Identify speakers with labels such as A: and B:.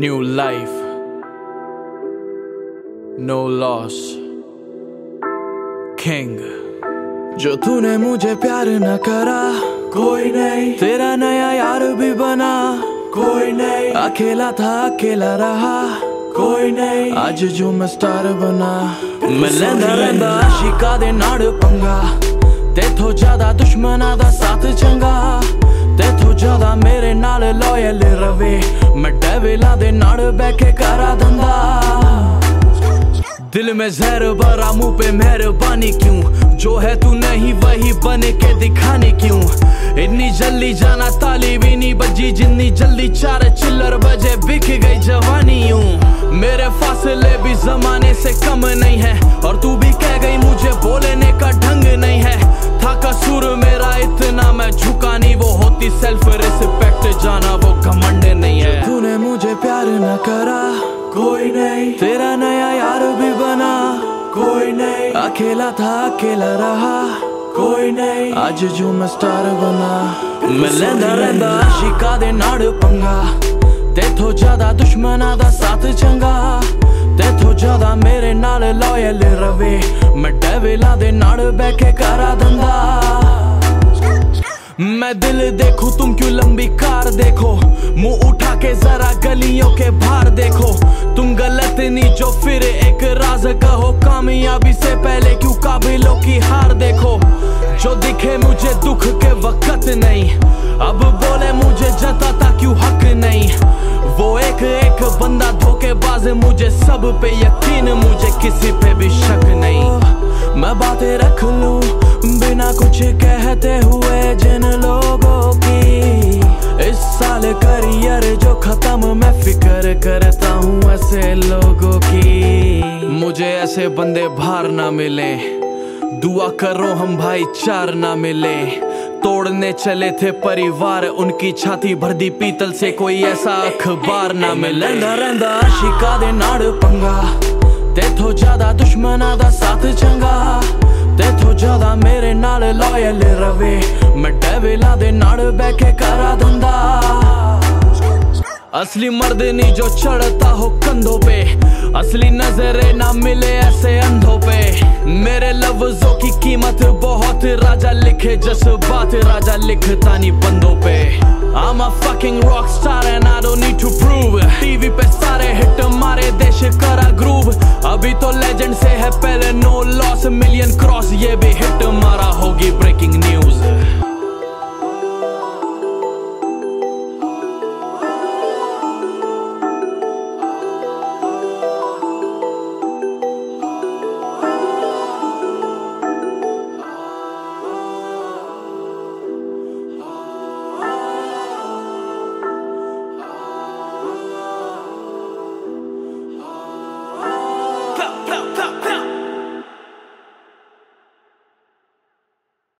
A: New life, no loss. King. जो तूने मुझे प्यार न करा कोई नहीं। तेरा नया यार भी बना। कोई नहीं। अकेला था अकेला रहा। कोई नहीं। आज जो मैं स्टार बना। मैं लेंदा शिका दे नाड़ पंगा। तेथों ज़्यादा दुश्मना दा साथ चंगा। तेथों ज़्यादा मेरे नाल लॉयल रवे। दिल में जहर भरा, मुँह पे मेहरबानी क्यों? जो है तू नहीं, वही बने के दिखाने क्यों? इतनी जल्दी जाना ताली भी नहीं बजी, जितनी जल्दी चार चिल्लर बजे बिक गई जवानी यूँ। मेरे फासले भी जमाने से कम नहीं है, और तू भी कह गई मुझे बोलने का ढंग नहीं है। था कसूर मेरा इतना मैं झुका नहीं, वो होती सेल्फ रिस्पेक्ट जाना वो घमंड नहीं है। मुझे प्यार न करा। कोई नहीं। तेरा नया यार भी बना। कोई नहीं। अकेला था अकेला रहा। कोई नहीं। आज जो मैं स्टार बना। मैं लेंदा रहंदा। शिका दे नाड़ पंगा। तेथों ज़्यादा दुश्मना दा साथ चंगा। तेथों ज़्यादा मेरे नाल लॉयल रवे। मैं डेविला दे नाड़ बैठे करा धंधा। मैं दिल देखूँ, तुम क्यों लंबी कार देखो? मुँह उठा के जरा गलियों के बाहर देखो। तुम गलत जो फिर एक राज कहो, कामयाबी से पहले क्यों काबिलों की हार देखो? जो दिखे मुझे दुख के वक्त नहीं, अब बोले मुझे जताता क्यों हक नहीं? वो एक एक बंदा धोखेबाज मुझे सब पे यकीन, मुझे किसी पे भी शक नहीं। मैं बातें रख लूँ बिना कुछ कहते हुए जिन लोगों की इस साल करियर जो खत्म मैं फ़िक्र करता हूँ ऐसे लोगों की। मुझे ऐसे बंदे बाहर ना मिले। दुआ करो हम भाई चार ना मिले। तोड़ने चले थे परिवार, उनकी छाती भर दी पीतल से कोई ऐसा अखबार ना मिले। रहंदा रहंदा शिका दे नाड़ पंगा। तेथों ज़्यादा दुश्मना दा साथ चंगा। ज़्यादा मेरे नाल लॉयल रवे मैं डेविला दे नाड़ बैठे करा धंधा असली मर्द नहीं जो चढ़ता हो कंधों पे असली नजरे ना मिले ऐसे अंधों पे मेरे लफ्जों की कीमत बहुत राजा लिखे जज्बात राजा लिखता नहीं बंदों पे I'm a fucking rock star and I don't need to prove TV cross ये भी हिट मारा होगी ब्रेकिंग न्यूज़